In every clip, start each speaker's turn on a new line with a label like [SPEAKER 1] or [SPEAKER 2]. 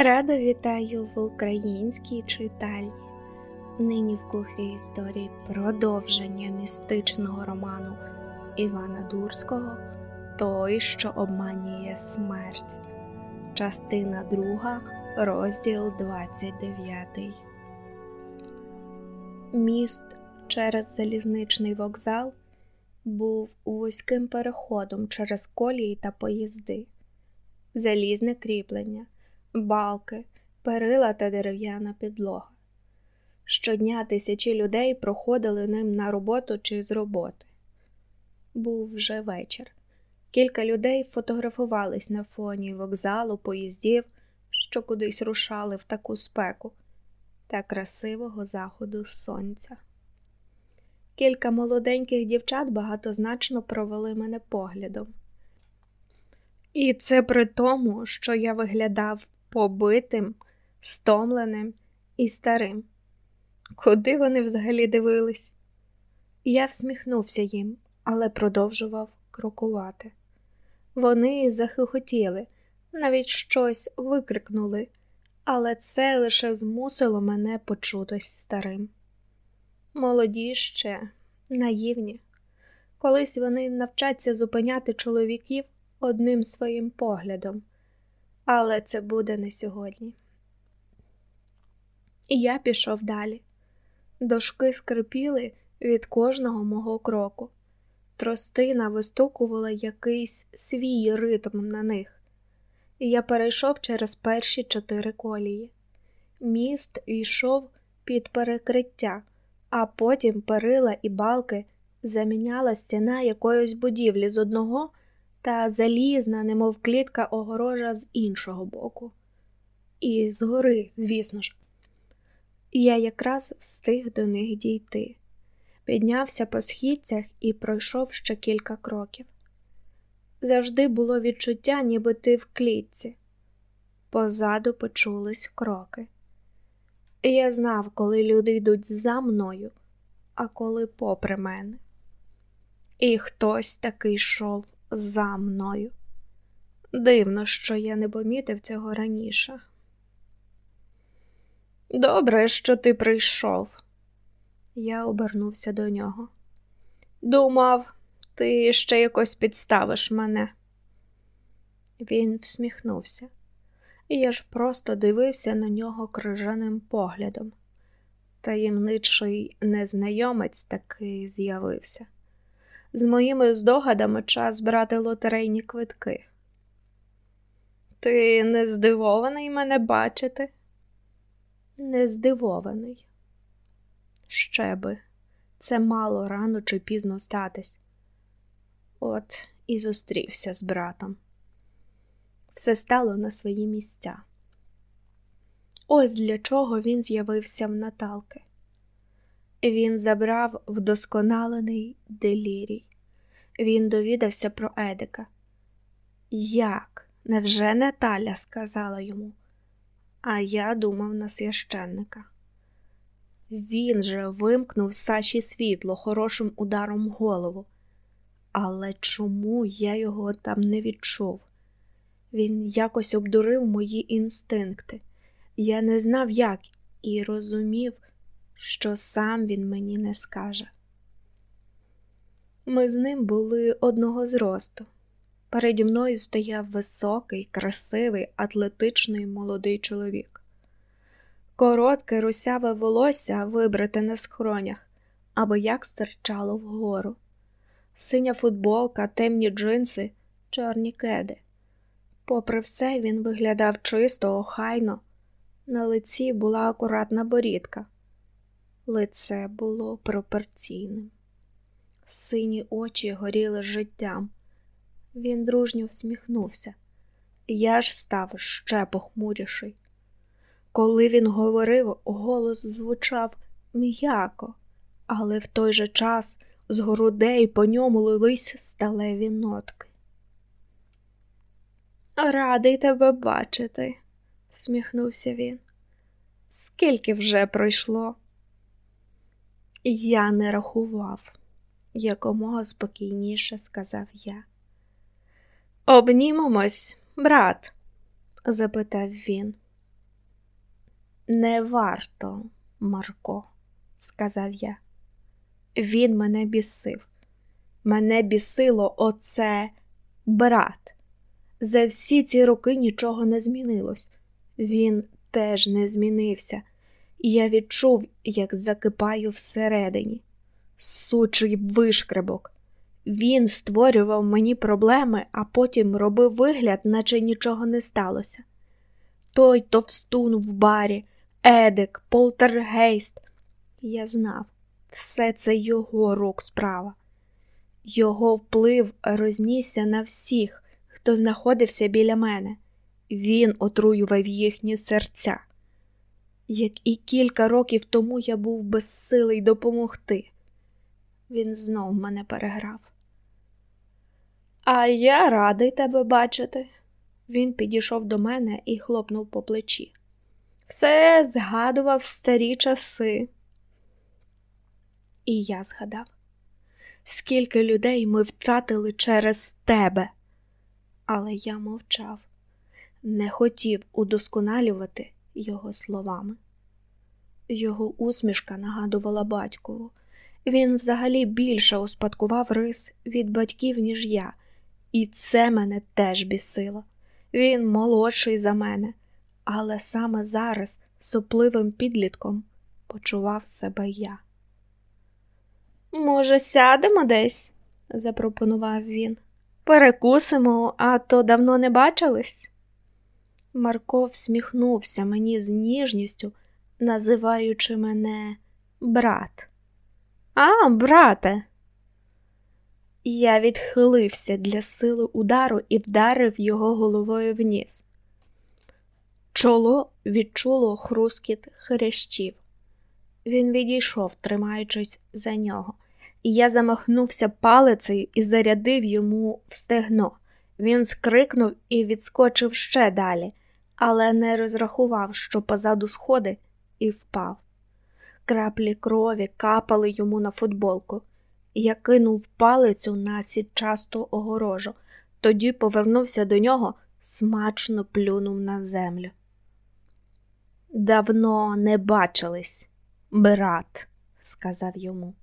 [SPEAKER 1] Радо вітаю в українській читальні. Нині в кухлі історії продовження містичного роману Івана Дурського Той, що обманює смерть. Частина 2, розділ 29. Міст через залізничний вокзал був вузьким переходом через колії та поїзди, залізне кріплення балки, перила та дерев'яна підлога. Щодня тисячі людей проходили ним на роботу чи з роботи. Був вже вечір. Кілька людей фотографувались на фоні вокзалу, поїздів, що кудись рушали в таку спеку та красивого заходу сонця. Кілька молоденьких дівчат багатозначно провели мене поглядом. І це при тому, що я виглядав побитим, стомленим і старим. Куди вони взагалі дивились? Я всміхнувся їм, але продовжував крокувати. Вони захихотіли, навіть щось викрикнули, але це лише змусило мене почутись старим. Молоді ще наївні. Колись вони навчаться зупиняти чоловіків одним своїм поглядом але це буде не сьогодні. І я пішов далі. Дошки скрипіли від кожного мого кроку. Тростина вистукувала якийсь свій ритм на них, і я перейшов через перші чотири колії. Міст йшов під перекриття, а потім перила і балки заміняла стіна якоїсь будівлі з одного та залізна, немов клітка огорожа з іншого боку. І згори, звісно ж. Я якраз встиг до них дійти, піднявся по східцях і пройшов ще кілька кроків. Завжди було відчуття, ніби ти в клітці. Позаду почулись кроки. Я знав, коли люди йдуть за мною, а коли попри мене. І хтось таки йшов за мною. Дивно, що я не помітив цього раніше. Добре, що ти прийшов. Я обернувся до нього. Думав, ти ще якось підставиш мене. Він всміхнувся, я ж просто дивився на нього крижаним поглядом. Таємничий незнайомець таки з'явився з моїми здогадами час брати лотерейні квитки. Ти не здивований мене бачити? Не здивований. Ще би, це мало рано чи пізно статись. От і зустрівся з братом. Все стало на свої місця. Ось для чого він з'явився в Наталки. Він забрав вдосконалений делірій. Він довідався про Едика. Як? Невже Наталя сказала йому? А я думав на священника. Він же вимкнув Саші світло хорошим ударом голову. Але чому я його там не відчув? Він якось обдурив мої інстинкти. Я не знав, як, і розумів, що сам він мені не скаже. Ми з ним були одного зросту. Переді мною стояв високий, красивий, атлетичний молодий чоловік. Коротке русяве волосся вибрате на схронях, або як стирчало вгору, синя футболка, темні джинси, чорні кеди. Попри все, він виглядав чисто, охайно, на лиці була акуратна борідка лице було пропорційним. Сині очі горіли життям. Він дружньо всміхнувся. Я ж став ще похмуріший. Коли він говорив, голос звучав м'яко, але в той же час з грудей по ньому лились сталеві нотки. Радий тебе бачити, сміхнувся він. Скільки вже пройшло? Я не рахував, якомога спокійніше сказав я. Обнімемось, брат? запитав він. Не варто, Марко, сказав я. Він мене бісив. Мене бісило оце брат. За всі ці роки нічого не змінилось. Він теж не змінився, і я відчув, як закипаю всередині. Сучий вишкребок. Він створював мені проблеми, а потім робив вигляд, наче нічого не сталося. Той товстун в барі, Едик, полтергейст. Я знав, все це його рук справа. Його вплив рознісся на всіх, хто знаходився біля мене. Він отруював їхні серця. Як і кілька років тому я був безсилий допомогти. Він знов мене переграв. А я радий тебе бачити. Він підійшов до мене і хлопнув по плечі. Все згадував старі часи. І я згадав, скільки людей ми втратили через тебе. Але я мовчав, не хотів удосконалювати його словами. Його усмішка нагадувала батькову. Він взагалі більше успадкував рис від батьків, ніж я, і це мене теж бісило. Він молодший за мене, але саме зараз сопливим підлітком почував себе я. Може, сядемо десь? запропонував він. Перекусимо, а то давно не бачились. Марко всміхнувся мені з ніжністю, називаючи мене брат. А, брате. Я відхилився для сили удару і вдарив його головою вниз. Чоло відчуло хрускіт хрящів. Він відійшов, тримаючись за нього, я замахнувся палицею і зарядив йому в стегно. Він скрикнув і відскочив ще далі, але не розрахував, що позаду сходи, і впав. Краплі крові капали йому на футболку. Я кинув палицю на сітчасту огорожу, тоді повернувся до нього, смачно плюнув на землю. Давно не бачились, брат, сказав йому.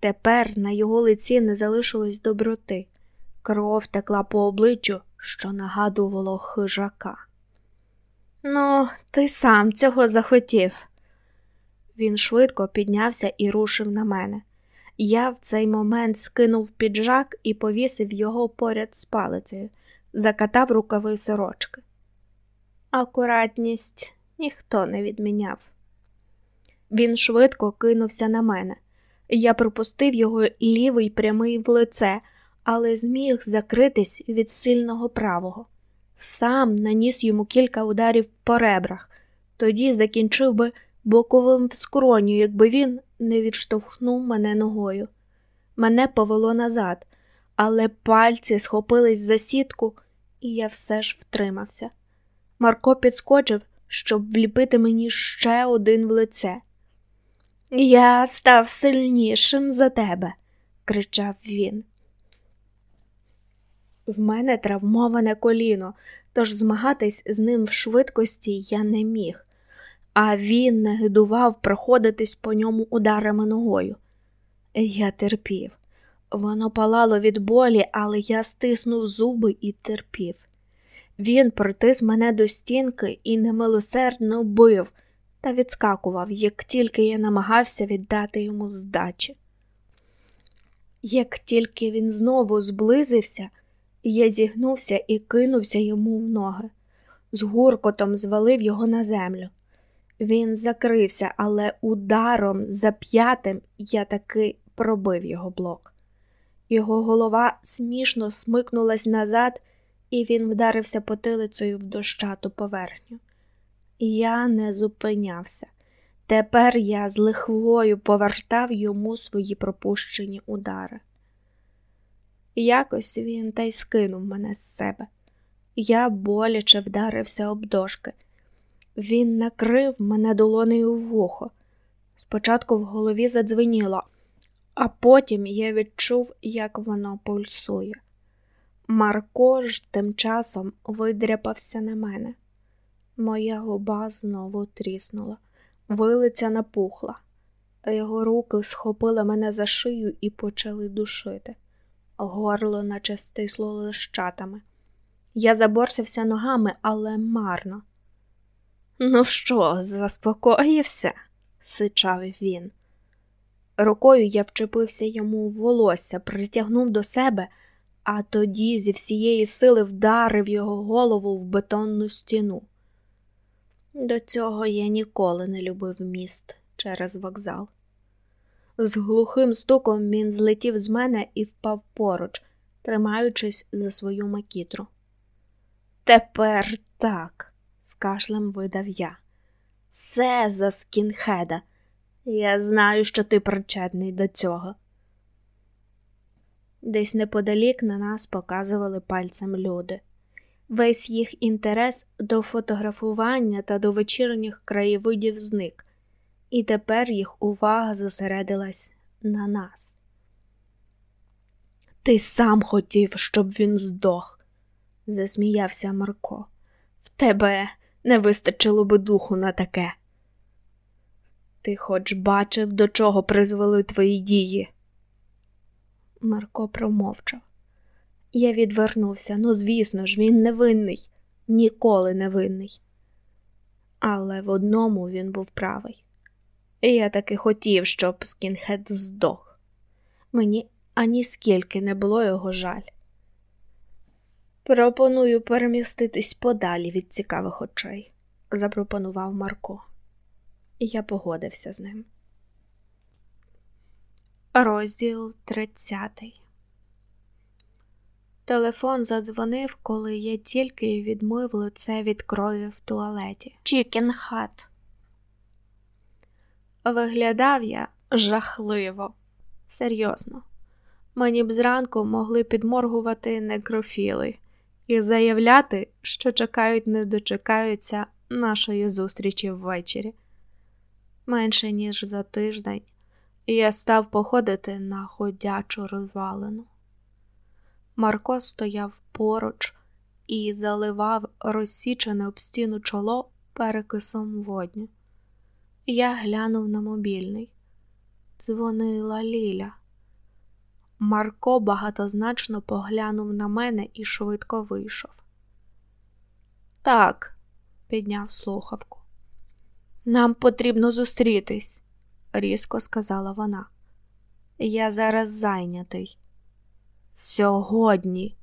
[SPEAKER 1] Тепер на його лиці не залишилось доброти. Кров текла по обличчю, що нагадувало хижака. Ну, ти сам цього захотів. Він швидко піднявся і рушив на мене. Я в цей момент скинув піджак і повісив його поряд з палицею, закатав рукави сорочки. Акуратність ніхто не відміняв. Він швидко кинувся на мене. Я пропустив його лівий прямий в лице, але зміг закритись від сильного правого. Сам наніс йому кілька ударів по ребрах, тоді закінчив би боковим в скроню, якби він не відштовхнув мене ногою. Мене повело назад, але пальці схопились за сітку, і я все ж втримався. Марко підскочив, щоб вліпити мені ще один в лице. Я став сильнішим за тебе, кричав він. В мене травмоване коліно, тож змагатись з ним в швидкості я не міг а він не гидував проходитись по ньому ударами ногою. Я терпів. Воно палало від болі, але я стиснув зуби і терпів. Він притис мене до стінки і немилосердно бив та відскакував, як тільки я намагався віддати йому здачі. Як тільки він знову зблизився, я зігнувся і кинувся йому в ноги, з гуркотом звалив його на землю. Він закрився, але ударом за п'ятим я таки пробив його блок. Його голова смішно смикнулась назад, і він вдарився потилицею в дощату поверхню. Я не зупинявся. Тепер я з лихвою повертав йому свої пропущені удари. Якось він та й скинув мене з себе. Я боляче вдарився об дошки. Він накрив мене долонею в вухо. Спочатку в голові задзвеніло, а потім я відчув, як воно пульсує. Марко ж тим часом видряпався на мене. Моя губа знову тріснула, вилиця напухла, його руки схопили мене за шию і почали душити. Горло наче стисло лищатами. Я заборсився ногами, але марно. Ну що, заспокоївся? сичав він. Рукою я вчепився йому в волосся, притягнув до себе, а тоді зі всієї сили вдарив його голову в бетонну стіну. До цього я ніколи не любив міст через вокзал. З глухим стуком він злетів з мене і впав поруч, тримаючись за свою макітру. Тепер так, з кашлем видав я. Це за скінхеда. Я знаю, що ти причетний до цього. Десь неподалік на нас показували пальцем люди. Весь їх інтерес до фотографування та до вечірніх краєвидів зник, і тепер їх увага зосередилась на нас. Ти сам хотів, щоб він здох, засміявся Марко. В тебе не вистачило би духу на таке. Ти хоч бачив, до чого призвели твої дії? Марко промовчав. Я відвернувся. Ну, звісно ж, він невинний, ніколи не винний. Але в одному він був правий. Я таки хотів, щоб скінхед здох. Мені аніскільки не було його жаль. Пропоную переміститись подалі від цікавих очей, запропонував Марко. Я погодився з ним. Розділ тридцятий. Телефон задзвонив, коли я тільки відмив лице від крові в туалеті. Чікен хат. Виглядав я жахливо, серйозно. Мені б зранку могли підморгувати некрофіли і заявляти, що чекають, не дочекаються нашої зустрічі ввечері. Менше ніж за тиждень я став походити на ходячу розвалину. Марко стояв поруч і заливав розсічене об стіну чоло перекисом водню. Я глянув на мобільний. Дзвонила Ліля. Марко багатозначно поглянув на мене і швидко вийшов. Так, підняв слухавку. Нам потрібно зустрітись, різко сказала вона. Я зараз зайнятий. Сьогодні,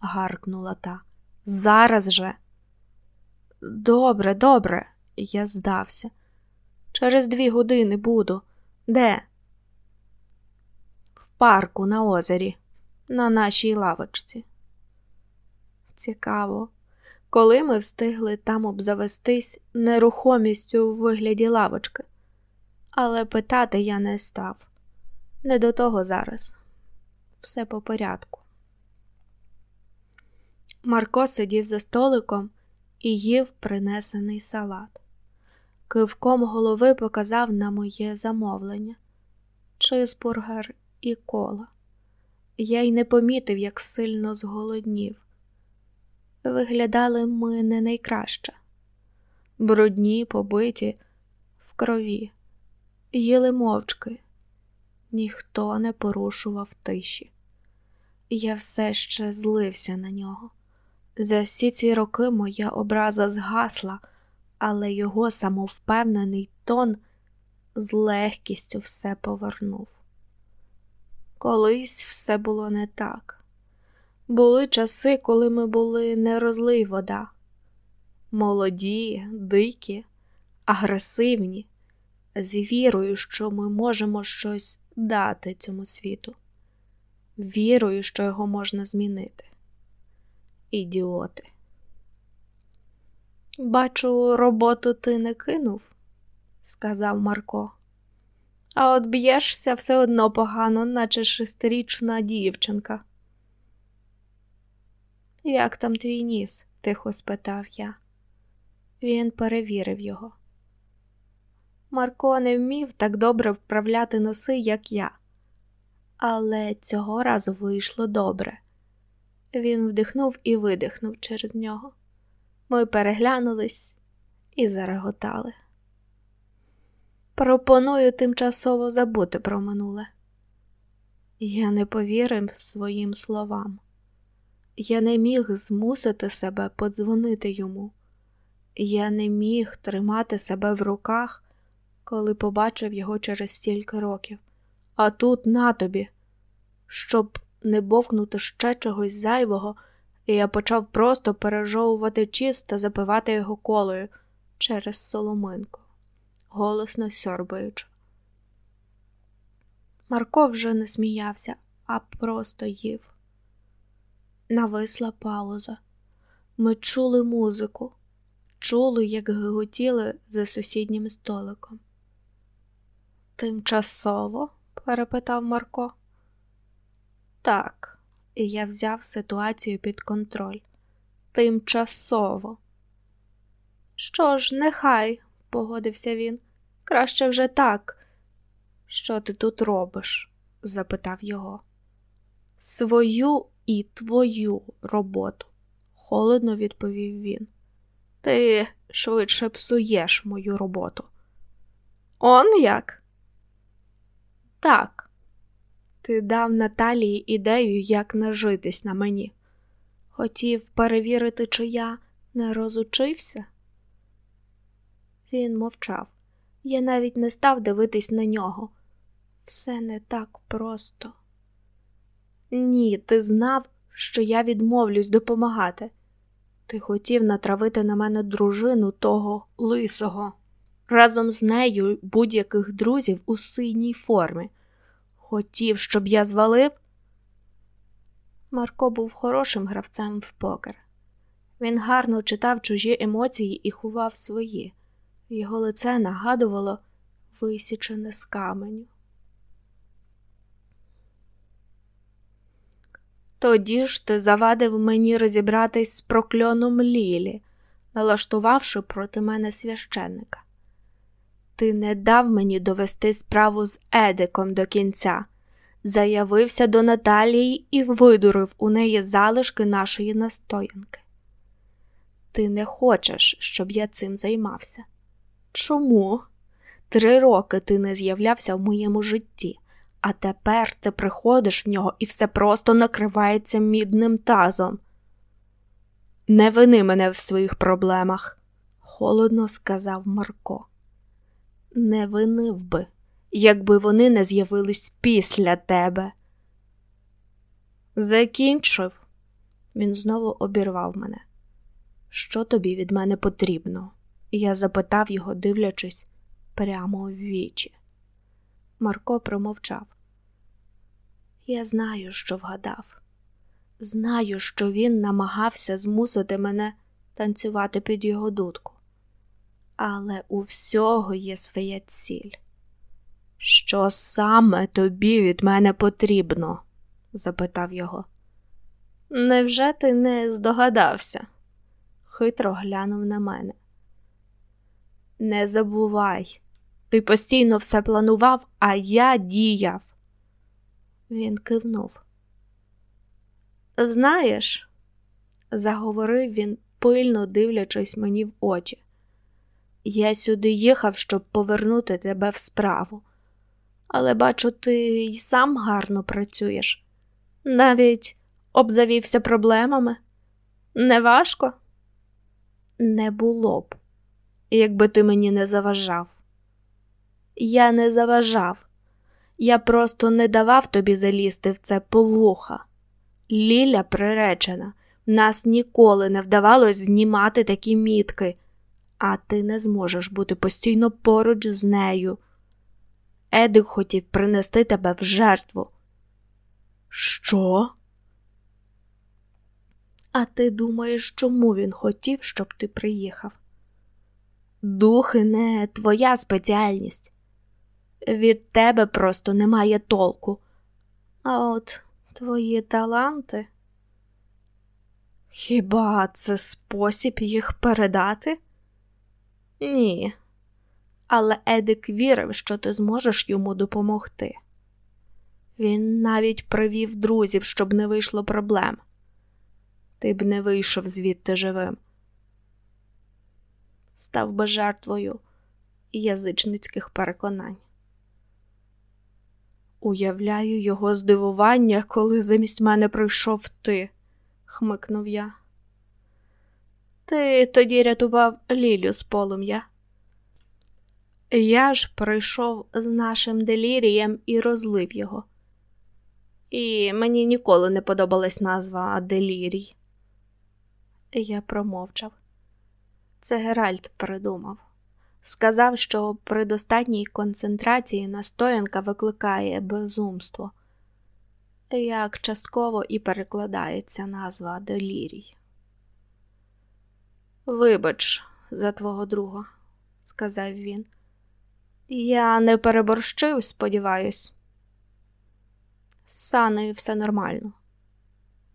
[SPEAKER 1] гаркнула та. Зараз же. Добре, добре, я здався. Через дві години буду. Де? В парку на озері, на нашій лавочці. Цікаво, коли ми встигли там обзавестись нерухомістю в вигляді лавочки, але питати я не став. Не до того зараз все по порядку. Марко сидів за столиком і їв принесений салат. Кивком голови показав на моє замовлення чизбургер і кола. Я й не помітив, як сильно зголоднів. Виглядали ми не найкраще брудні, побиті, в крові, їли мовчки, ніхто не порушував тиші. Я все ще злився на нього. За всі ці роки моя образа згасла, але його самовпевнений тон з легкістю все повернув. Колись все було не так. Були часи, коли ми були не розлий вода, молоді, дикі, агресивні, з вірою, що ми можемо щось дати цьому світу, вірою, що його можна змінити. Ідіоти. Бачу, роботу ти не кинув, сказав Марко. А от б'єшся все одно погано, наче шестирічна дівчинка. Як там твій ніс? тихо спитав я. Він перевірив його. Марко не вмів так добре вправляти носи, як я, але цього разу вийшло добре. Він вдихнув і видихнув через нього. Ми переглянулись і зареготали. Пропоную тимчасово забути про минуле. Я не повірив своїм словам. Я не міг змусити себе подзвонити йому. Я не міг тримати себе в руках, коли побачив його через стільки років. А тут на тобі, щоб не бовкнути ще чогось зайвого, і я почав просто пережовувати чист та запивати його колою через соломинку, голосно сьорбаючи. Марко вже не сміявся, а просто їв. Нависла пауза. Ми чули музику, чули, як гиготіли за сусіднім столиком. Тимчасово? перепитав Марко. Так, і я взяв ситуацію під контроль. Тимчасово. Що ж, нехай, погодився він. Краще вже так. Що ти тут робиш? запитав його. Свою і твою роботу, холодно відповів він. Ти швидше псуєш мою роботу. Он як? Так. Ти дав Наталії ідею, як нажитись на мені. Хотів перевірити, чи я не розучився. Він мовчав. Я навіть не став дивитись на нього. Все не так просто. Ні, ти знав, що я відмовлюсь допомагати. Ти хотів натравити на мене дружину того лисого, разом з нею будь-яких друзів у синій формі. Хотів, щоб я звалив. Марко був хорошим гравцем в покер. Він гарно читав чужі емоції і ховав свої. Його лице нагадувало висічене з каменю. Тоді ж ти завадив мені розібратись з прокльоном Лілі, налаштувавши проти мене священника. Ти не дав мені довести справу з Едиком до кінця, заявився до Наталії і видурив у неї залишки нашої настоянки. Ти не хочеш, щоб я цим займався. Чому? Три роки ти не з'являвся в моєму житті, а тепер ти приходиш в нього і все просто накривається мідним тазом. Не вини мене в своїх проблемах, холодно сказав Марко. Не винив би, якби вони не з'явились після тебе. Закінчив, він знову обірвав мене. Що тобі від мене потрібно? Я запитав його, дивлячись прямо в вічі. Марко промовчав. Я знаю, що вгадав. Знаю, що він намагався змусити мене танцювати під його дудку. Але у всього є своя ціль. Що саме тобі від мене потрібно? запитав його. Невже ти не здогадався? хитро глянув на мене. Не забувай, ти постійно все планував, а я діяв. Він кивнув. Знаєш, заговорив він, пильно дивлячись мені в очі. Я сюди їхав, щоб повернути тебе в справу, але бачу, ти й сам гарно працюєш. Навіть обзавівся проблемами. Не важко? Не було б, якби ти мені не заважав. Я не заважав, я просто не давав тобі залізти в це повуха. Ліля приречена, нас ніколи не вдавалось знімати такі мітки, а ти не зможеш бути постійно поруч з нею. Едик хотів принести тебе в жертву. Що? А ти думаєш, чому він хотів, щоб ти приїхав? Духи не твоя спеціальність. Від тебе просто немає толку. А от твої таланти. Хіба це спосіб їх передати? Ні. Але Едик вірив, що ти зможеш йому допомогти. Він навіть привів друзів, щоб не вийшло проблем. Ти б не вийшов звідти живим. став би жертвою язичницьких переконань. Уявляю його здивування, коли замість мене прийшов ти, хмикнув я. Ти тоді рятував Лілю з полум'я. Я ж прийшов з нашим делірієм і розлив його. І мені ніколи не подобалась назва Делірій. Я промовчав. Це Геральт придумав. Сказав, що при достатній концентрації настоянка викликає безумство, як частково і перекладається назва Делірій. Вибач, за твого друга, сказав він. Я не переборщив, сподіваюсь. З Саною все нормально.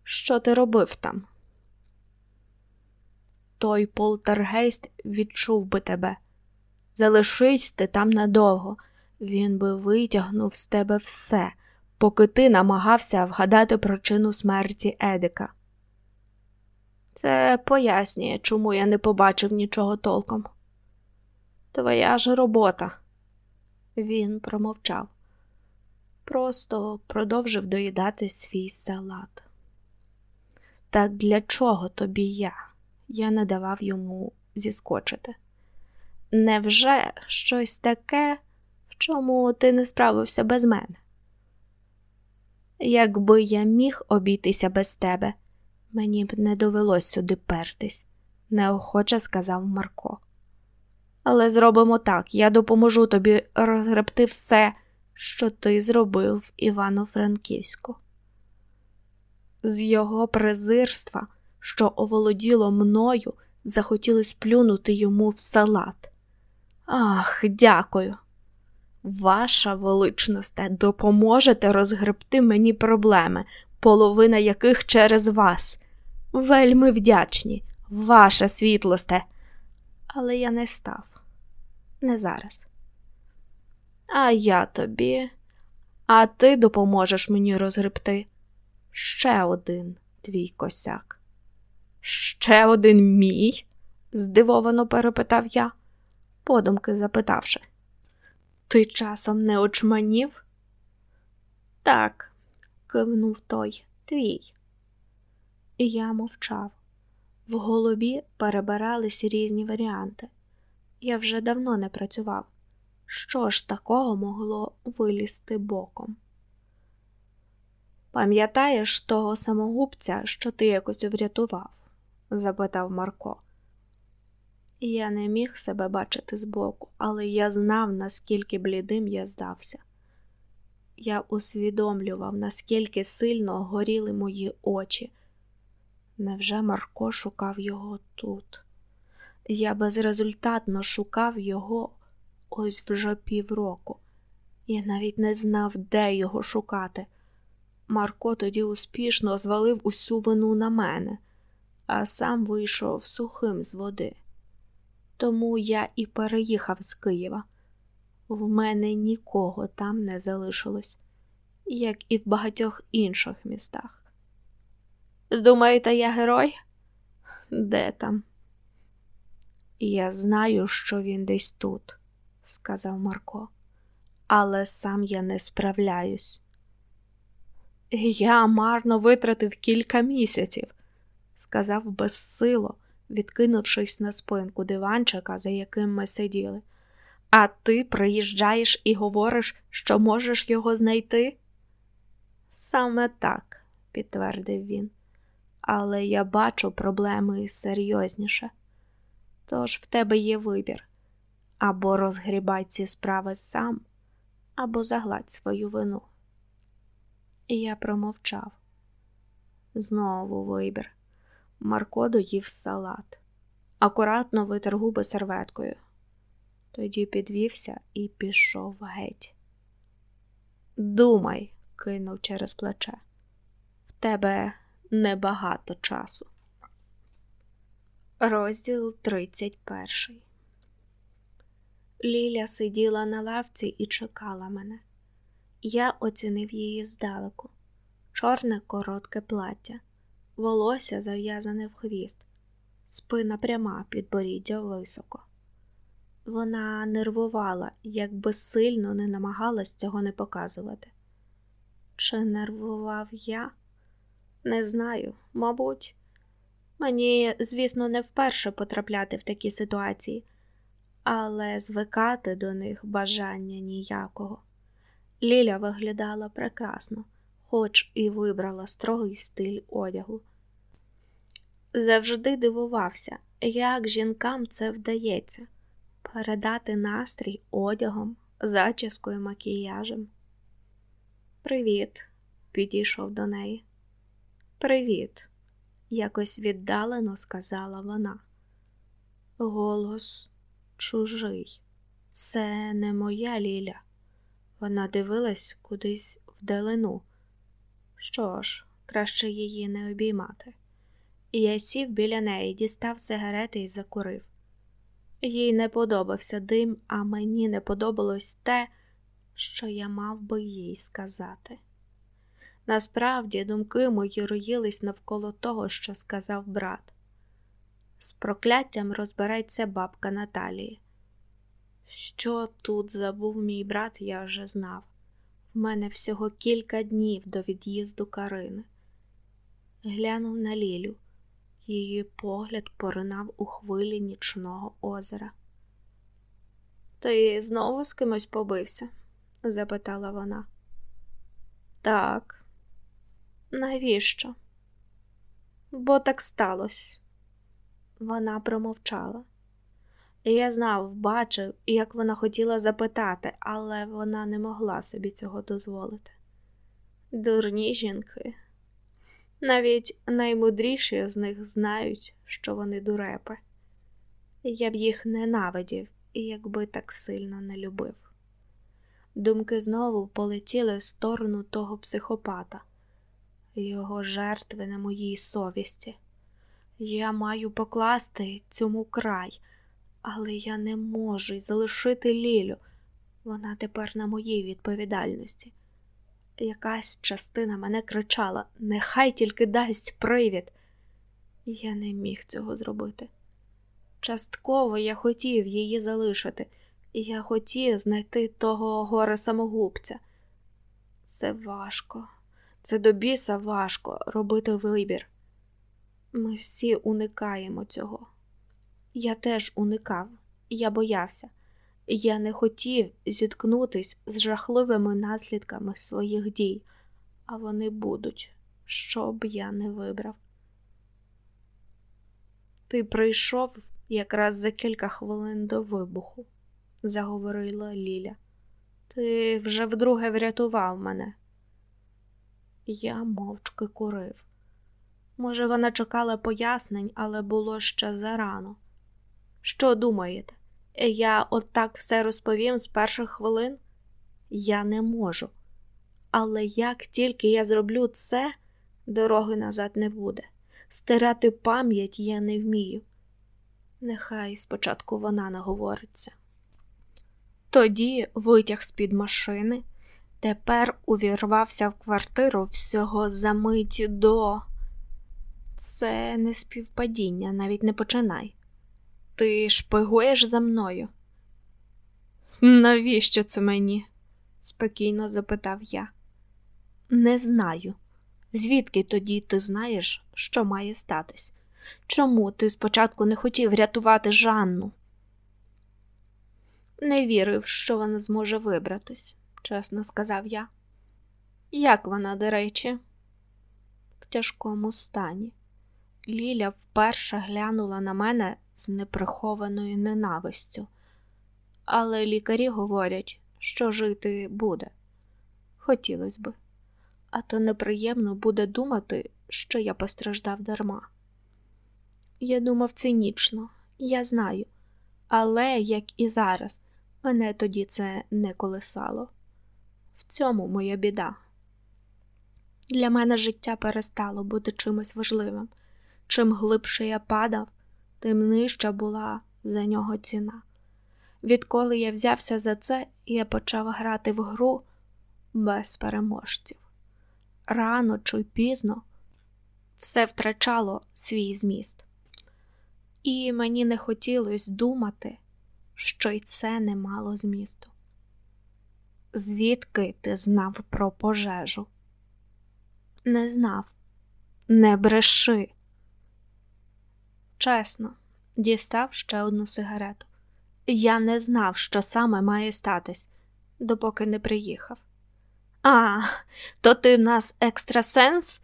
[SPEAKER 1] Що ти робив там? Той полтергейст відчув би тебе. Залишись ти там надовго, він би витягнув з тебе все, поки ти намагався вгадати причину смерті Едика. Це пояснює, чому я не побачив нічого толком. Твоя ж робота. Він промовчав, просто продовжив доїдати свій салат. Так для чого тобі я? Я не давав йому зіскочити. Невже щось таке, в чому ти не справився без мене? Якби я міг обійтися без тебе, мені б не довелось сюди пертись, неохоче сказав Марко. Але зробимо так, я допоможу тобі розгребти все, що ти зробив Івано-Франківську. З його презирства, що оволоділо мною, захотілось плюнути йому в салат. Ах, дякую. Ваша величносте, допоможете розгребти мені проблеми, половина яких через вас. Вельми вдячні, ваша світлосте. Але я не став, не зараз. А я тобі, а ти допоможеш мені розгребти. Ще один твій косяк. Ще один мій? здивовано перепитав я подумки запитавши. Ти часом не очманів? Так, кивнув той твій. І я мовчав. В голові перебирались різні варіанти. Я вже давно не працював. Що ж такого могло вилізти боком? Пам'ятаєш того самогубця, що ти якось врятував? запитав Марко. Я не міг себе бачити збоку, але я знав, наскільки блідим я здався. Я усвідомлював, наскільки сильно горіли мої очі. Невже Марко шукав його тут? Я безрезультатно шукав його ось вже півроку. Я навіть не знав, де його шукати. Марко тоді успішно звалив усю вину на мене, а сам вийшов сухим з води тому я і переїхав з Києва. В мене нікого там не залишилось, як і в багатьох інших містах. Думаєте, я герой? Де там? Я знаю, що він десь тут, сказав Марко, але сам я не справляюсь. Я марно витратив кілька місяців, сказав безсило, відкинувшись на спинку диванчика, за яким ми сиділи. А ти приїжджаєш і говориш, що можеш його знайти? Саме так, підтвердив він, але я бачу проблеми серйозніше. Тож в тебе є вибір або розгрібай ці справи сам, або загладь свою вину. І я промовчав. Знову вибір. Марко доїв салат, акуратно витер губи серветкою. Тоді підвівся і пішов геть. Думай, кинув через плече, в тебе небагато часу. Розділ 31 Ліля сиділа на лавці і чекала мене. Я оцінив її здалеку, чорне коротке плаття волосся зав'язане в хвіст, спина пряма, підборіддя високо. Вона нервувала, як би сильно не намагалась цього не показувати. Чи нервував я? Не знаю, мабуть. Мені, звісно, не вперше потрапляти в такі ситуації, але звикати до них бажання ніякого. Ліля виглядала прекрасно, хоч і вибрала строгий стиль одягу. Завжди дивувався, як жінкам це вдається передати настрій одягом, зачіскою, макіяжем. Привіт, підійшов до неї. Привіт, якось віддалено сказала вона. Голос чужий, це не моя Ліля. Вона дивилась кудись вдалину. Що ж, краще її не обіймати. Я сів біля неї, дістав сигарети і закурив. Їй не подобався дим, а мені не подобалось те, що я мав би їй сказати. Насправді, думки мої роїлись навколо того, що сказав брат. З прокляттям розбереться бабка Наталії. Що тут забув мій брат, я вже знав. В мене всього кілька днів до від'їзду Карини. Глянув на Лілю. Її погляд поринав у хвилі нічного озера. Ти знову з кимось побився? запитала вона. Так, навіщо? Бо так сталося. Вона промовчала. Я знав, бачив, як вона хотіла запитати, але вона не могла собі цього дозволити. Дурні жінки. Навіть наймудріші з них знають, що вони дурепи. Я б їх ненавидів, якби так сильно не любив. Думки знову полетіли в сторону того психопата, його жертви на моїй совісті. Я маю покласти цьому край, але я не можу й залишити Лілю. Вона тепер на моїй відповідальності. Якась частина мене кричала нехай тільки дасть привід. Я не міг цього зробити. Частково я хотів її залишити, я хотів знайти того горе самогубця. Це важко, це до біса важко робити вибір. Ми всі уникаємо цього. Я теж уникав, я боявся. Я не хотів зіткнутись з жахливими наслідками своїх дій, а вони будуть, що б я не вибрав. Ти прийшов якраз за кілька хвилин до вибуху, заговорила Ліля. Ти вже вдруге врятував мене. Я мовчки курив. Може, вона чекала пояснень, але було ще зарано. Що думаєте? Я отак все розповім з перших хвилин? Я не можу. Але як тільки я зроблю це, дороги назад не буде. Стирати пам'ять я не вмію. Нехай спочатку вона наговориться. Тоді витяг з-під машини, тепер увірвався в квартиру всього за мить до. Це не співпадіння, навіть не починай. Ти шпигуєш за мною? Навіщо це мені? спокійно запитав я. Не знаю. Звідки тоді ти знаєш, що має статись? Чому ти спочатку не хотів рятувати Жанну? Не вірив, що вона зможе вибратись, чесно сказав я. Як вона, до речі, в тяжкому стані. Ліля вперше глянула на мене з неприхованою ненавистю, але лікарі говорять, що жити буде. Хотілося би, а то неприємно буде думати, що я постраждав дарма. Я думав цинічно, я знаю, але, як і зараз, мене тоді це не колисало. В цьому моя біда. Для мене життя перестало бути чимось важливим. Чим глибше я падав, тим нижча була за нього ціна. Відколи я взявся за це, я почав грати в гру без переможців. Рано чи пізно все втрачало свій зміст, і мені не хотілося думати, що й це не мало змісту. Звідки ти знав про пожежу? Не знав, не бреши. Чесно, дістав ще одну сигарету. Я не знав, що саме має статись, допоки не приїхав. А, то ти в нас екстрасенс?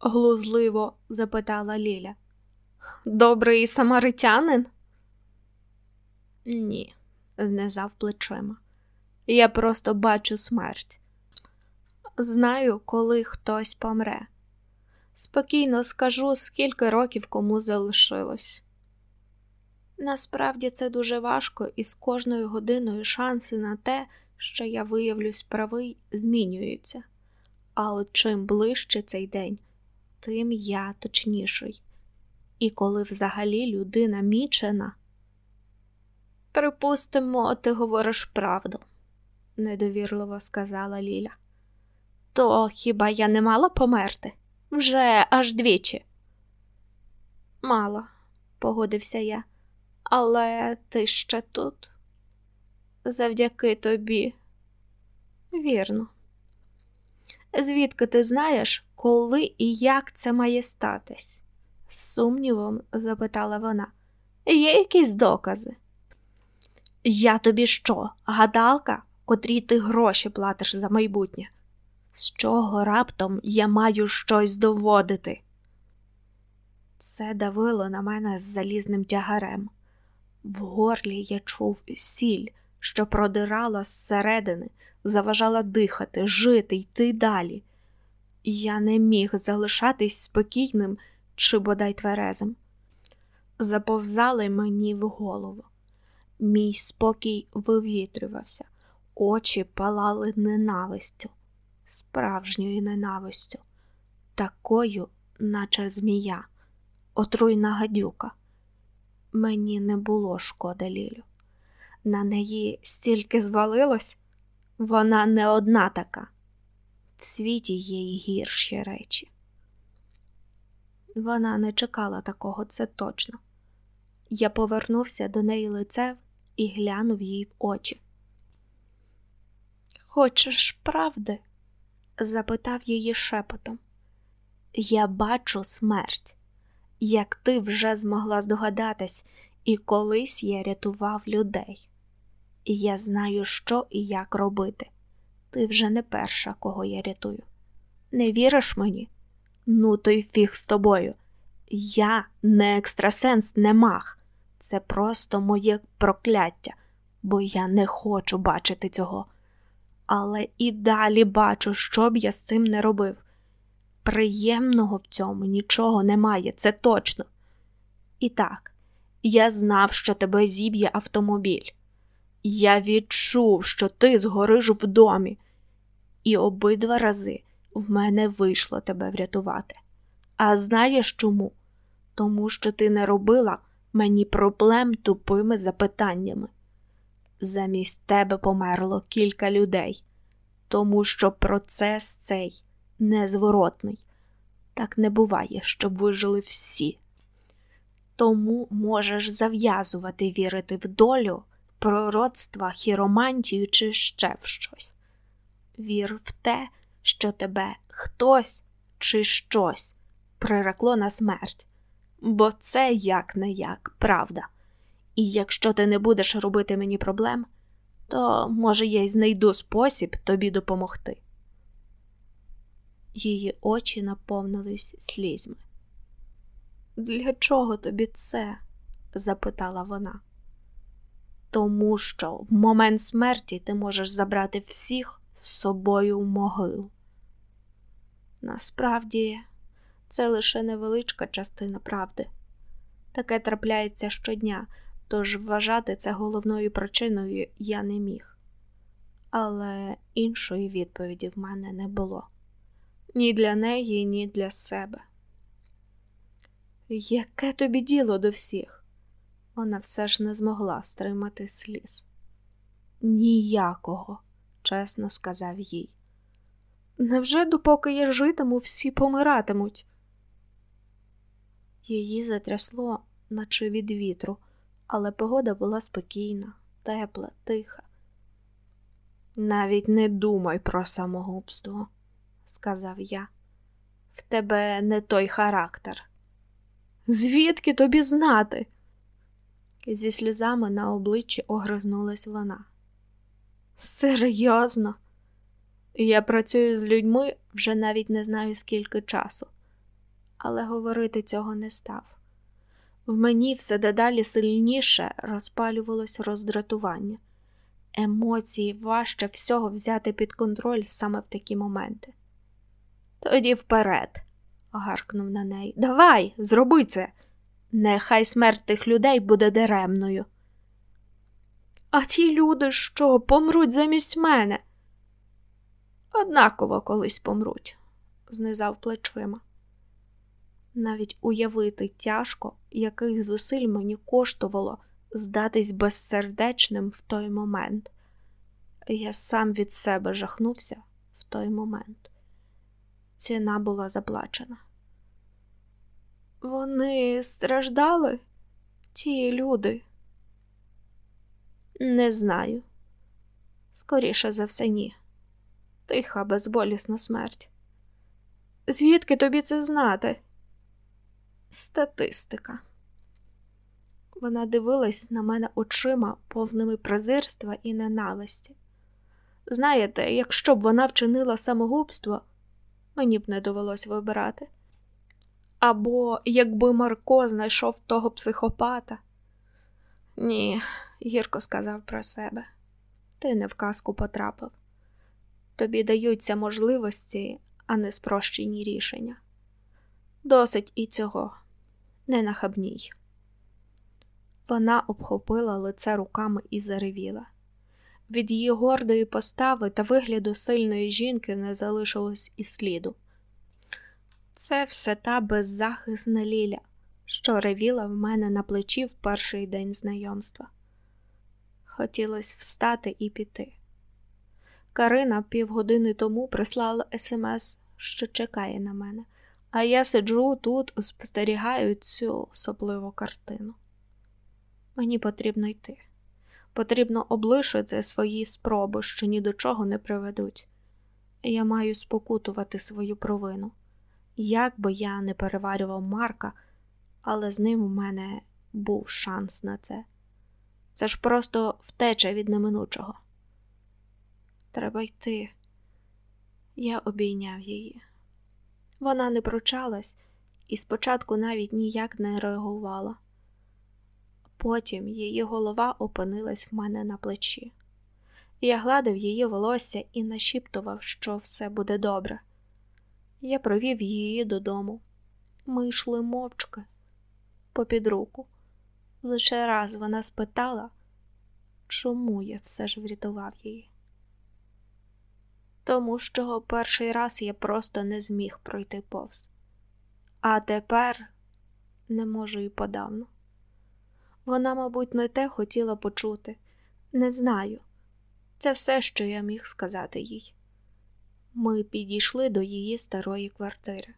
[SPEAKER 1] глузливо запитала Ліля. Добрий самаритянин? Ні, знизав плечима. Я просто бачу смерть. Знаю, коли хтось помре. Спокійно скажу, скільки років кому залишилось. Насправді це дуже важко, і з кожною годиною шанси на те, що я виявлюсь правий, змінюються. А от чим ближче цей день, тим я точніший. І коли взагалі людина мічена, припустимо, ти говориш правду, недовірливо сказала Ліля. То хіба я не мала померти? Вже аж двічі. Мало, погодився я, але ти ще тут. Завдяки тобі. Вірно. Звідки ти знаєш, коли і як це має статись? з сумнівом запитала вона. Є якісь докази? Я тобі що, гадалка, котрій ти гроші платиш за майбутнє? З чого раптом я маю щось доводити? Це давило на мене з залізним тягарем. В горлі я чув сіль, що продирала зсередини, заважала дихати, жити, йти далі. Я не міг залишатись спокійним чи бодай тверезим. Заповзали мені в голову. Мій спокій вивітрювався, очі палали ненавистю справжньою ненавистю, такою, наче змія, отруйна гадюка. Мені не було шкода Лілю. На неї стільки звалилось, вона не одна така. В світі є й гірші речі. Вона не чекала такого, це точно. Я повернувся до неї лицем і глянув їй в очі. Хочеш правди? запитав її шепотом. Я бачу смерть, як ти вже змогла здогадатись, і колись я рятував людей. І я знаю, що і як робити. Ти вже не перша, кого я рятую. Не віриш мені? Ну, то й фіг з тобою. Я не екстрасенс, не мах. Це просто моє прокляття, бо я не хочу бачити цього але і далі бачу, що б я з цим не робив. Приємного в цьому нічого немає, це точно. І так, я знав, що тебе зіб'є автомобіль. Я відчув, що ти згориш в домі, і обидва рази в мене вийшло тебе врятувати. А знаєш чому? Тому що ти не робила мені проблем тупими запитаннями. Замість тебе померло кілька людей, тому що процес цей незворотний. Так не буває, щоб вижили всі. Тому можеш зав'язувати вірити в долю, пророцтва, хіромантію чи ще в щось. Вір в те, що тебе хтось чи щось прирекло на смерть, бо це як не як правда. І якщо ти не будеш робити мені проблем, то, може, я й знайду спосіб тобі допомогти. Її очі наповнились слізьми. Для чого тобі це? запитала вона. Тому що в момент смерті ти можеш забрати всіх з собою в могилу. Насправді, це лише невеличка частина правди. Таке трапляється щодня, тож вважати це головною причиною я не міг. Але іншої відповіді в мене не було ні для неї, ні для себе. Яке тобі діло до всіх? Вона все ж не змогла стримати сліз. Ніякого, чесно сказав їй. Невже допоки я житиму, всі помиратимуть? Її затрясло, наче від вітру але погода була спокійна, тепла, тиха. Навіть не думай про самогубство, сказав я. В тебе не той характер. Звідки тобі знати? Зі сльозами на обличчі огризнулась вона. Серйозно, я працюю з людьми вже навіть не знаю скільки часу, але говорити цього не став. В мені все дедалі сильніше розпалювалось роздратування. Емоції важче всього взяти під контроль саме в такі моменти. Тоді вперед, гаркнув на неї. Давай, зроби це. Нехай смерть тих людей буде даремною. А ті люди що, помруть замість мене? Однаково колись помруть, знизав плечима. Навіть уявити тяжко, яких зусиль мені коштувало здатись безсердечним в той момент. Я сам від себе жахнувся в той момент. Ціна була заплачена. Вони страждали, ті люди? Не знаю. Скоріше за все, ні. Тиха, безболісна смерть. Звідки тобі це знати? Статистика. Вона дивилась на мене очима, повними презирства і ненависті. Знаєте, якщо б вона вчинила самогубство, мені б не довелось вибирати. Або якби Марко знайшов того психопата. Ні, гірко сказав про себе. Ти не в казку потрапив. Тобі даються можливості, а не спрощені рішення. Досить і цього, не нахабній. Вона обхопила лице руками і заревіла. Від її гордої постави та вигляду сильної жінки не залишилось і сліду. Це все та беззахисна Ліля, що ревіла в мене на плечі в перший день знайомства. Хотілося встати і піти. Карина півгодини тому прислала смс, що чекає на мене, а я сиджу тут, спостерігаю цю особливу картину. Мені потрібно йти. Потрібно облишити свої спроби, що ні до чого не приведуть. Я маю спокутувати свою провину. Як би я не переварював Марка, але з ним у мене був шанс на це. Це ж просто втеча від неминучого. Треба йти. Я обійняв її. Вона не пручалась і спочатку навіть ніяк не реагувала. Потім її голова опинилась в мене на плечі. Я гладив її волосся і нашіптував, що все буде добре. Я провів її додому. Ми йшли мовчки, попід руку. Лише раз вона спитала, чому я все ж врятував її. Тому що перший раз я просто не зміг пройти повз, а тепер не можу і подавно. Вона, мабуть, не те хотіла почути, не знаю. Це все, що я міг сказати їй. Ми підійшли до її старої квартири.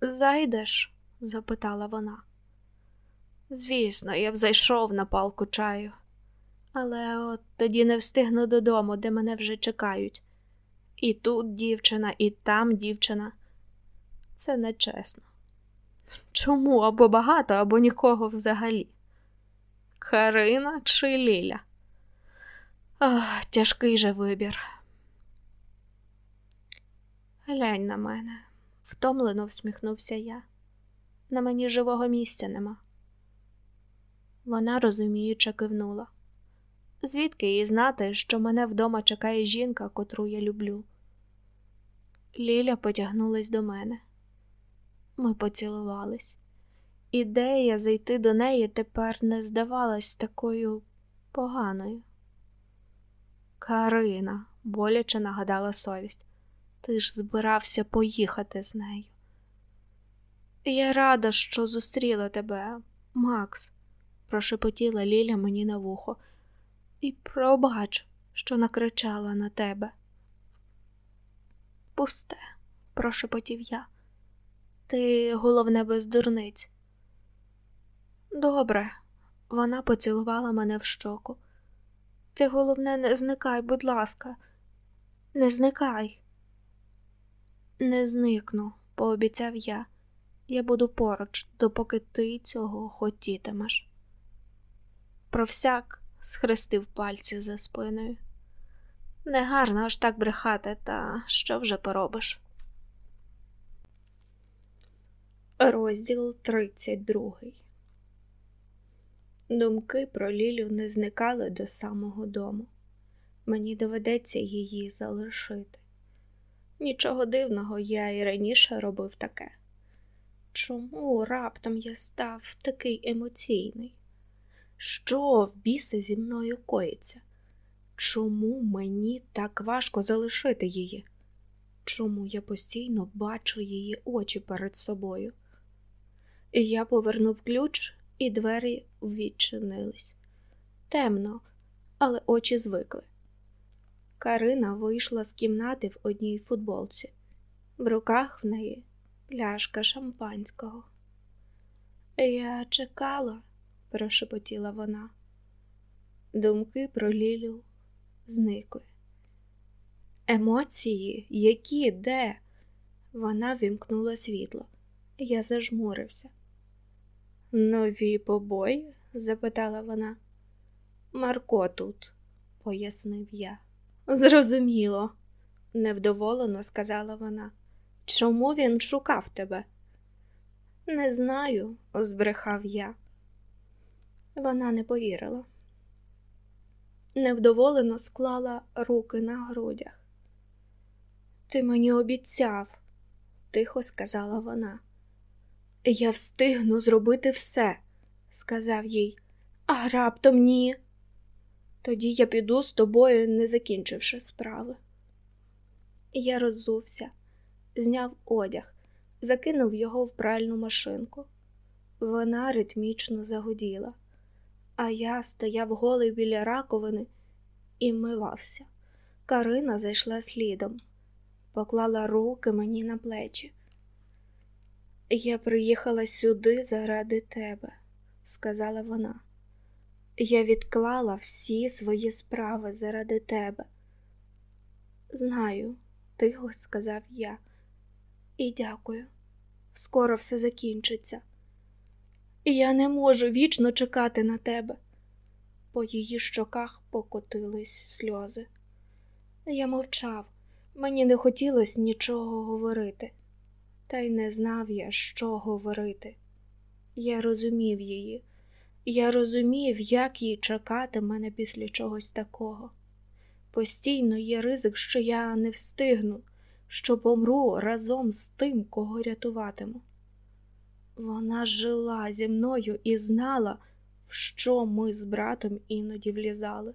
[SPEAKER 1] Зайдеш? запитала вона. Звісно, я б зайшов на палку чаю, але от тоді не встигну додому, де мене вже чекають. І тут дівчина, і там дівчина. Це нечесно. Чому або багато, або нікого взагалі? Карина чи Ліля? Ах, тяжкий же вибір. Глянь на мене, втомлено всміхнувся я. На мені живого місця нема. Вона розуміюче кивнула. Звідки їй знати, що мене вдома чекає жінка, котру я люблю? Ліля потягнулась до мене. Ми поцілувались. Ідея зайти до неї тепер не здавалась такою поганою. Карина, боляче нагадала совість, ти ж збирався поїхати з нею. Я рада, що зустріла тебе, Макс, прошепотіла Ліля мені на вухо, і пробач, що накричала на тебе. Пусте, прошепотів я. Ти, головне, без дурниць. Добре, Вона поцілувала мене в щоку. Ти, головне, не зникай, будь ласка, не зникай. Не зникну, пообіцяв я. Я буду поруч, допоки ти цього хотітимеш. Про всяк схрестив пальці за спиною. Негарно аж так брехати, та що вже поробиш? Розділ 32 Думки про Лілю не зникали до самого дому. Мені доведеться її залишити. Нічого дивного, я і раніше робив таке. Чому раптом я став такий емоційний? Що в біса зі мною коїться? Чому мені так важко залишити її? Чому я постійно бачу її очі перед собою? Я повернув ключ, і двері відчинились. Темно, але очі звикли. Карина вийшла з кімнати в одній футболці, в руках в неї пляшка шампанського. Я чекала, прошепотіла вона. Думки про Лілю зникли. Емоції, які, де? Вона вімкнула світло. Я зажмурився. Нові побої? запитала вона. Марко тут, пояснив я. Зрозуміло, невдоволено сказала вона. Чому він шукав тебе? Не знаю, збрехав я. Вона не повірила. Невдоволено склала руки на грудях. Ти мені обіцяв, тихо сказала вона. Я встигну зробити все, сказав їй, а раптом ні. Тоді я піду з тобою, не закінчивши справи. Я роззувся, зняв одяг, закинув його в пральну машинку. Вона ритмічно загуділа, а я стояв голий біля раковини і мивався. Карина зайшла слідом, поклала руки мені на плечі. Я приїхала сюди заради тебе, сказала вона. Я відклала всі свої справи заради тебе. Знаю, тихо сказав я, і дякую. Скоро все закінчиться. Я не можу вічно чекати на тебе. По її щоках покотились сльози. Я мовчав, мені не хотілося нічого говорити, та й не знав я, що говорити. Я розумів її. Я розумів, як їй чекати мене після чогось такого. Постійно є ризик, що я не встигну, що помру разом з тим, кого рятуватиму. Вона жила зі мною і знала, в що ми з братом іноді влізали.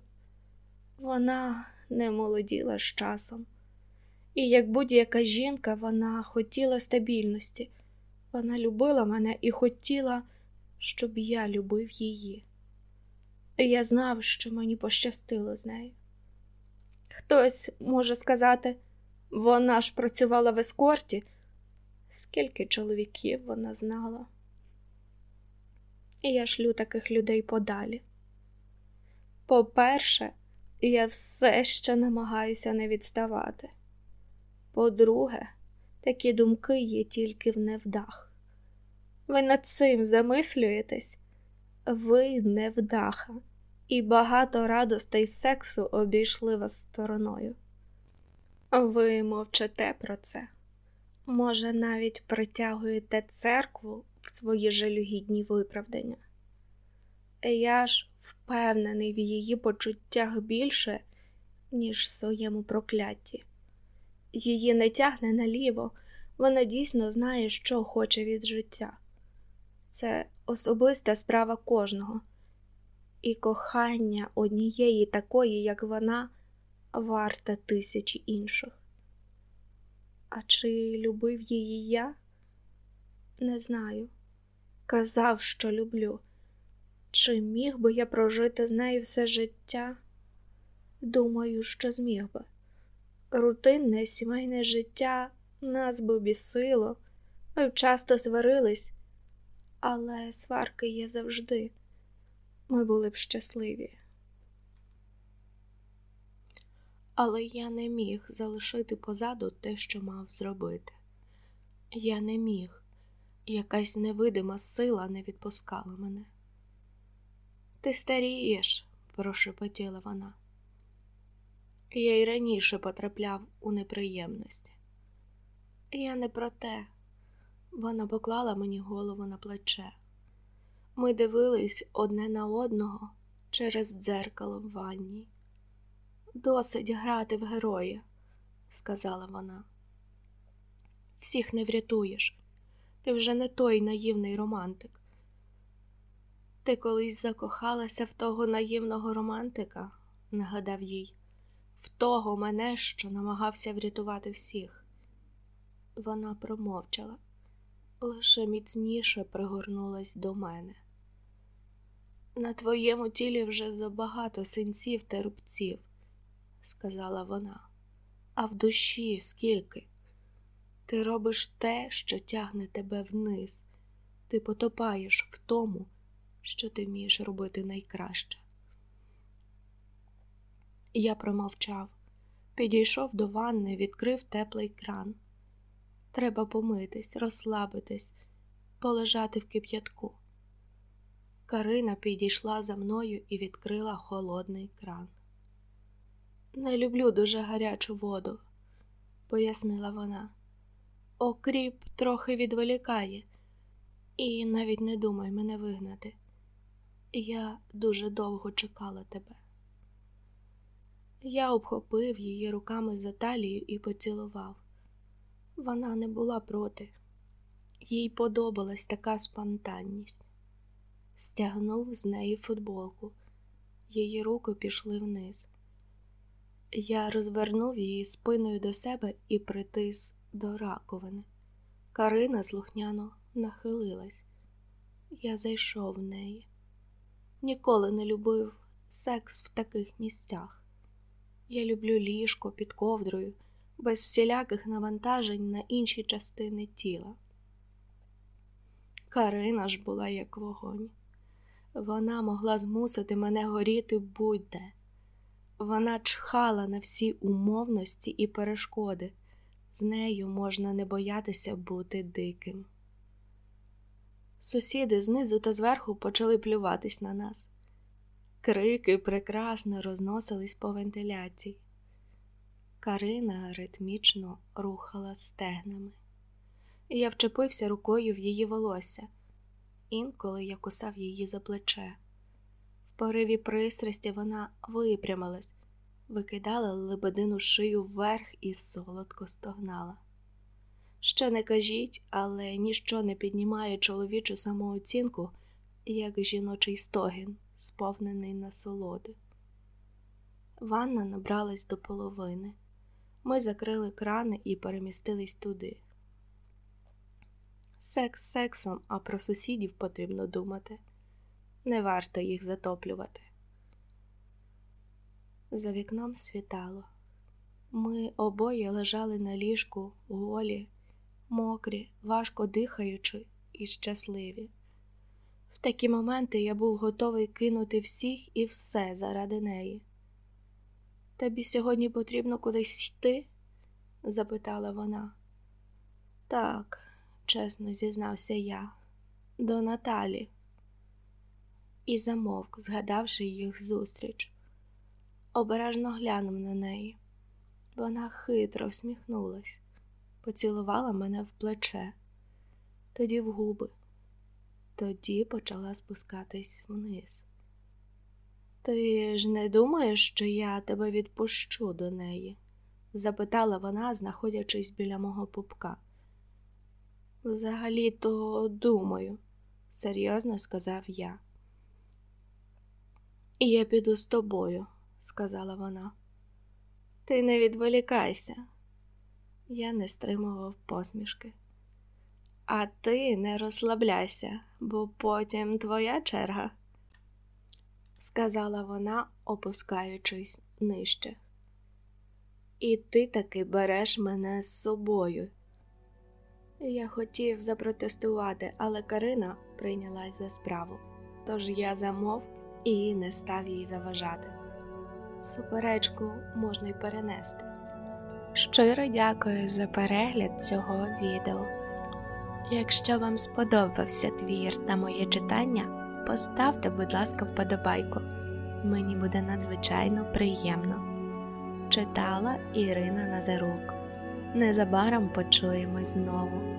[SPEAKER 1] Вона не молоділа з часом, і як будь-яка жінка, вона хотіла стабільності, вона любила мене і хотіла щоб я любив її. Я знав, що мені пощастило з нею. Хтось може сказати, вона ж працювала в ескорті, скільки чоловіків вона знала. Я шлю таких людей подалі. По-перше, я все ще намагаюся не відставати. По-друге, такі думки є тільки в невдах. Ви над цим замислюєтесь? Ви невдаха, і багато радостей сексу обійшли вас стороною. Ви мовчите про це. Може, навіть притягуєте церкву в свої жалюгідні виправдання. Я ж впевнений в її почуттях більше, ніж в своєму прокляті. Її не тягне наліво, вона дійсно знає, що хоче від життя це особиста справа кожного, і кохання однієї такої, як вона, варта тисячі інших. А чи любив її я? Не знаю. Казав, що люблю. Чи міг би я прожити з нею все життя? Думаю, що зміг би. Рутинне сімейне життя нас би бісило, ми б часто сварились, але сварки є завжди. ми були б щасливі. Але я не міг залишити позаду те, що мав зробити. Я не міг, якась невидима сила не відпускала мене. Ти старієш, прошепотіла вона. Я й раніше потрапляв у неприємності. Я не про те. Вона поклала мені голову на плече. Ми дивились одне на одного через дзеркало в ванні. Досить грати в героя, сказала вона. Всіх не врятуєш. Ти вже не той наївний романтик. Ти колись закохалася в того наївного романтика, нагадав їй, в того мене, що намагався врятувати всіх. Вона промовчала, лише міцніше пригорнулась до мене. На твоєму тілі вже забагато синців та рубців, сказала вона, а в душі скільки? Ти робиш те, що тягне тебе вниз, ти потопаєш в тому, що ти вмієш робити найкраще. Я промовчав, підійшов до ванни, відкрив теплий кран. Треба помитись, розслабитись, полежати в кип'ятку. Карина підійшла за мною і відкрила холодний кран. Не люблю дуже гарячу воду, пояснила вона. Окріп трохи відволікає, і навіть не думай мене вигнати. Я дуже довго чекала тебе. Я обхопив її руками за талію і поцілував. Вона не була проти, їй подобалась така спонтанність. Стягнув з неї футболку, її руки пішли вниз. Я розвернув її спиною до себе і притис до раковини. Карина слухняно нахилилась. Я зайшов в неї. Ніколи не любив секс в таких місцях. Я люблю ліжко під ковдрою, без всіляких навантажень на інші частини тіла. Карина ж була як вогонь. Вона могла змусити мене горіти будь-де. Вона чхала на всі умовності і перешкоди. З нею можна не боятися бути диким. Сусіди знизу та зверху почали плюватись на нас. Крики прекрасно розносились по вентиляції. Карина ритмічно рухала стегнами. Я вчепився рукою в її волосся. Інколи я кусав її за плече. Пориві пристрасті вона випрямилась, викидала лебедину шию вверх і солодко стогнала. Що не кажіть, але ніщо не піднімає чоловічу самооцінку, як жіночий стогін, сповнений насолоди. Ванна набралась до половини. Ми закрили крани і перемістились туди. Секс сексом, а про сусідів потрібно думати. Не варто їх затоплювати. За вікном світало. Ми обоє лежали на ліжку голі, мокрі, важко дихаючи і щасливі. В такі моменти я був готовий кинути всіх і все заради неї. Тобі сьогодні потрібно кудись йти? запитала вона. Так, чесно зізнався я, до Наталі. І замовк, згадавши їх зустріч. Обережно глянув на неї. Вона хитро всміхнулась, поцілувала мене в плече, тоді в губи, тоді почала спускатись вниз. Ти ж не думаєш, що я тебе відпущу до неї? запитала вона, знаходячись біля мого пупка. Взагалі то думаю, серйозно сказав я. Я піду з тобою, сказала вона. Ти не відволікайся. Я не стримував посмішки. А ти не розслабляйся, бо потім твоя черга, сказала вона, опускаючись нижче. І ти таки береш мене з собою. Я хотів запротестувати, але Карина прийнялась за справу, тож я замовк і не став їй заважати. Суперечку можна й перенести. Щиро дякую за перегляд цього відео. Якщо вам сподобався твір та моє читання, поставте, будь ласка, вподобайку. Мені буде надзвичайно приємно. Читала Ірина Назарук. Незабаром почуємось знову.